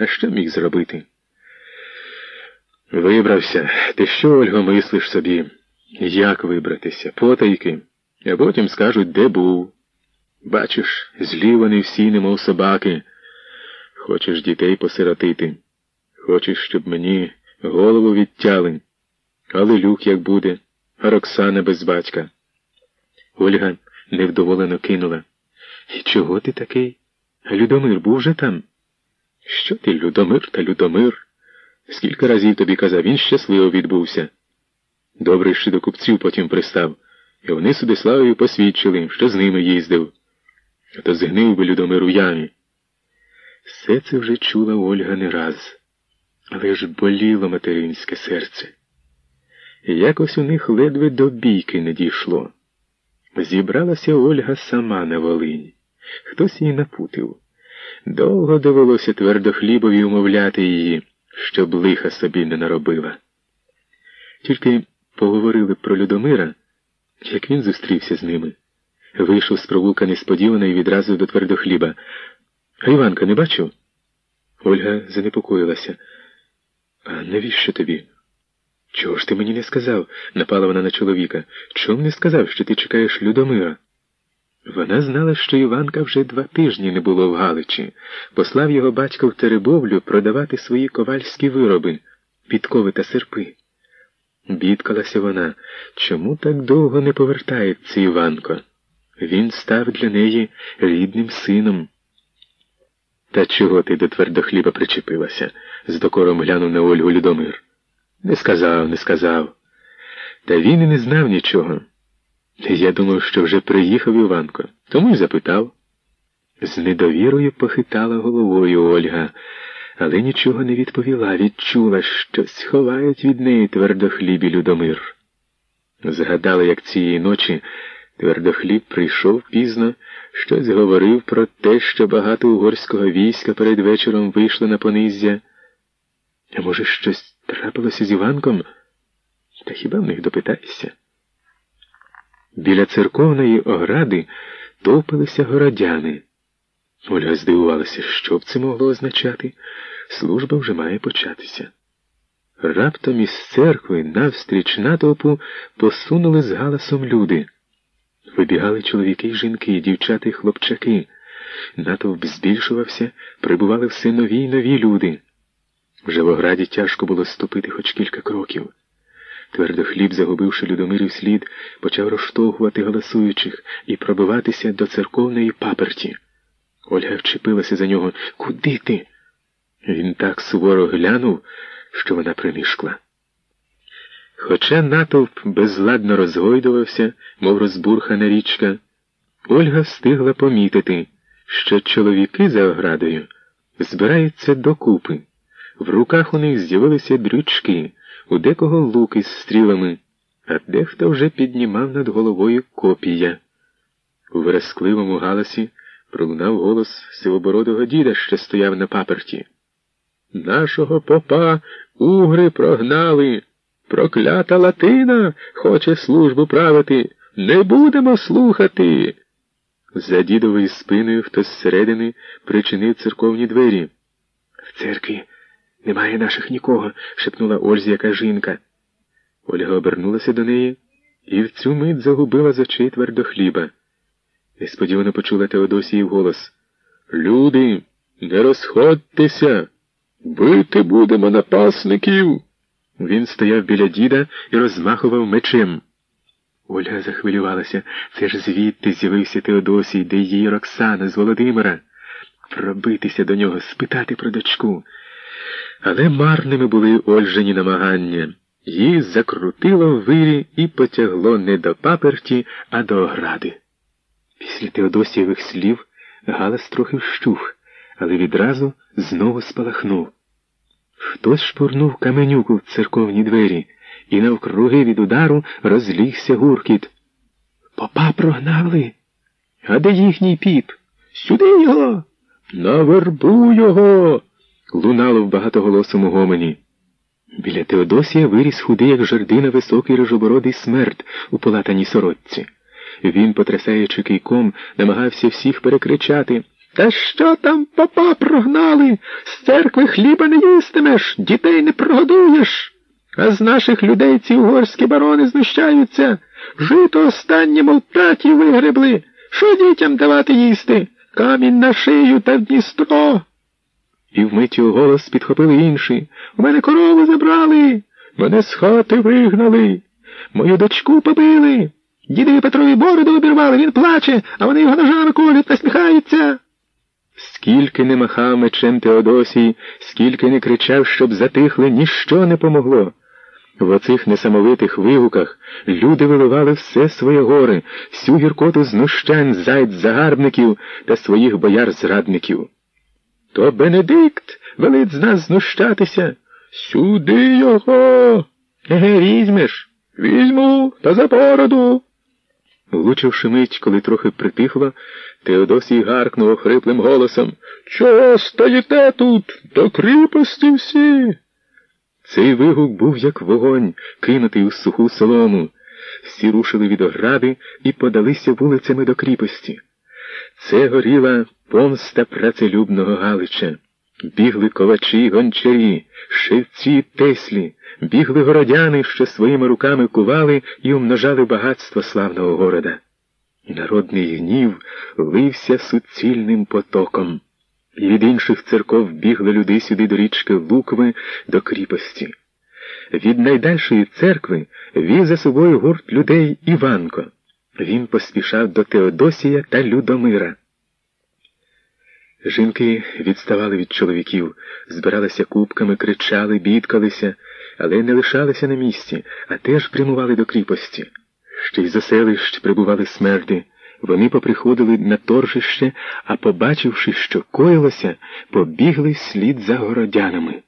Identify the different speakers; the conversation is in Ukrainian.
Speaker 1: А що міг зробити? Вибрався. Ти що, Ольго, мислиш собі? Як вибратися? Потайки, а потім скажуть, де був. Бачиш, злі вони всі, немов собаки. Хочеш дітей посиротити. Хочеш, щоб мені голову відтяли. Але люк як буде, а Роксана без батька. Ольга невдоволено кинула. І чого ти такий? Людомир був же там? Що ти, Людомир та Людомир? Скільки разів тобі казав, він щасливо відбувся. Добре, що до купців потім пристав, і вони Судиславою посвідчили, що з ними їздив. А то згнив би Людомир у ямі. Все це вже чула Ольга не раз, але ж боліло материнське серце. І якось у них ледве до бійки не дійшло. Зібралася Ольга сама на Волинь. Хтось її напутив. Довго довелося твердохлібові умовляти її, щоб лиха собі не наробила. Тільки поговорили про Людомира, як він зустрівся з ними. Вийшов з провулка несподівано і відразу до твердохліба. Іванка не бачив? Ольга занепокоїлася. А навіщо тобі? Чого ж ти мені не сказав? напала вона на чоловіка. Чому не сказав, що ти чекаєш Людомира? Вона знала, що Іванка вже два тижні не було в Галичі, послав його батько в Теребовлю продавати свої ковальські вироби, підкови та серпи. Бідкалася вона, чому так довго не повертається Іванко? Він став для неї рідним сином. Та чого ти до твердохліба причепилася? з докором глянув на Ольгу Людомир. Не сказав, не сказав. Та він і не знав нічого. Я думав, що вже приїхав Іванко, тому й запитав. З недовірою похитала головою Ольга, але нічого не відповіла, відчула, щось ховають від неї твердохліб і Людомир. Згадала, як цієї ночі твердохліб прийшов пізно, щось говорив про те, що багато угорського війська перед вечором вийшло на пониззя. А може, щось трапилося з Іванком? Та хіба в них допитаєшся? Біля церковної огради топилися городяни. Ольга здивувалася, що б це могло означати. Служба вже має початися. Раптом із церкви навстріч натовпу посунули з галасом люди. Вибігали чоловіки й жінки, дівчата й хлопчаки. Натовп збільшувався, прибували все нові й нові люди. Вже в ограді тяжко було ступити хоч кілька кроків. Твердо хліб, загубивши Людомирів слід, почав розштовхувати голосуючих і пробиватися до церковної паперті. Ольга вчепилася за нього. Куди ти? Він так суворо глянув, що вона принишкла. Хоча натовп безладно розгойдувався, мов розбурхана річка, Ольга встигла помітити, що чоловіки за оградою збираються докупи. В руках у них з'явилися дрючки, у декого луки з стрілами, а дехто вже піднімав над головою копія. У верескливому галасі пролунав голос сивобородого діда, що стояв на паперті. Нашого попа угри прогнали. Проклята Латина хоче службу правити. Не будемо слухати. За дідовою спиною хтось зсередини причинив церковні двері. В церкві немає наших нікого, шепнула Ользі яка жінка. Ольга обернулася до неї і в цю мить загубила з очей твердо хліба. Несподівано почула Теодосіїв голос. Люди, не розходьтеся, бити будемо напасників. Він стояв біля діда і розмахував мечем. Ольга захвилювалася. Це ж звідти з'явився Теодосій, де її Роксана з Володимира. Пробитися до нього, спитати про дочку. Але марними були Ольжені намагання. Її закрутило в вирі і потягло не до паперті, а до огради. Після Теодосієвих слів галас трохи вщух, але відразу знову спалахнув. Хтось шпурнув каменюку в церковні двері, і навкруги від удару розлігся гуркіт. Попа прогнали. А де їхній піп? Сюди його. На вербу його. Лунало в багатоголосому гомені. Біля Теодосія виріс худий, як жердина, високий рожобородий смерть у полатаній сорочці. Він, потрясаючи кийком, намагався всіх перекричати. Та що там папа прогнали? З церкви хліба не їстимеш, дітей не прогодуєш. А з наших людей ці угорські барони знущаються. Жито останнє, мов таті вигребли. Що дітям давати їсти? Камінь на шию та в Дністро. І вмить у голос підхопили інші. У мене корову забрали, мене з хати вигнали, мою дочку побили. Дідові Петрові бороду обірвали, він плаче, а вони його ножами колють, насміхаються. Скільки не махав мечем Теодосій, скільки не кричав, щоб затихли, ніщо не помогло. В оцих несамовитих вигуках люди виливали все своє горе, всю гіркоту знущань зайд загарбників та своїх бояр зрадників. То Бенедикт велить з нас знущатися. Сюди його. Еге, візьмеш. Візьму та за бороду. Влучивши мить, коли трохи притихло, Теодосій гаркнув охриплим голосом Чого стоїте тут? До кріпості всі? Цей вигук був як вогонь, кинутий у суху солому. Всі рушили від огради і подалися вулицями до кріпості. Це горіла помста працелюбного Галича. Бігли ковачі, гончарі, шевці, теслі, бігли городяни, що своїми руками кували і умножали багатство славного города. Народний гнів лився суцільним потоком. І від інших церков бігли люди сюди до річки Лукви до кріпості. Від найдальшої церкви вів за собою гурт людей Іванко. Він поспішав до Теодосія та Людомира. Жінки відставали від чоловіків, збиралися кубками, кричали, бідкалися, але не лишалися на місці, а теж прямували до кріпості. Ще й за селищ прибували смерди. Вони поприходили на торжище, а побачивши, що коїлося, побігли слід за городянами.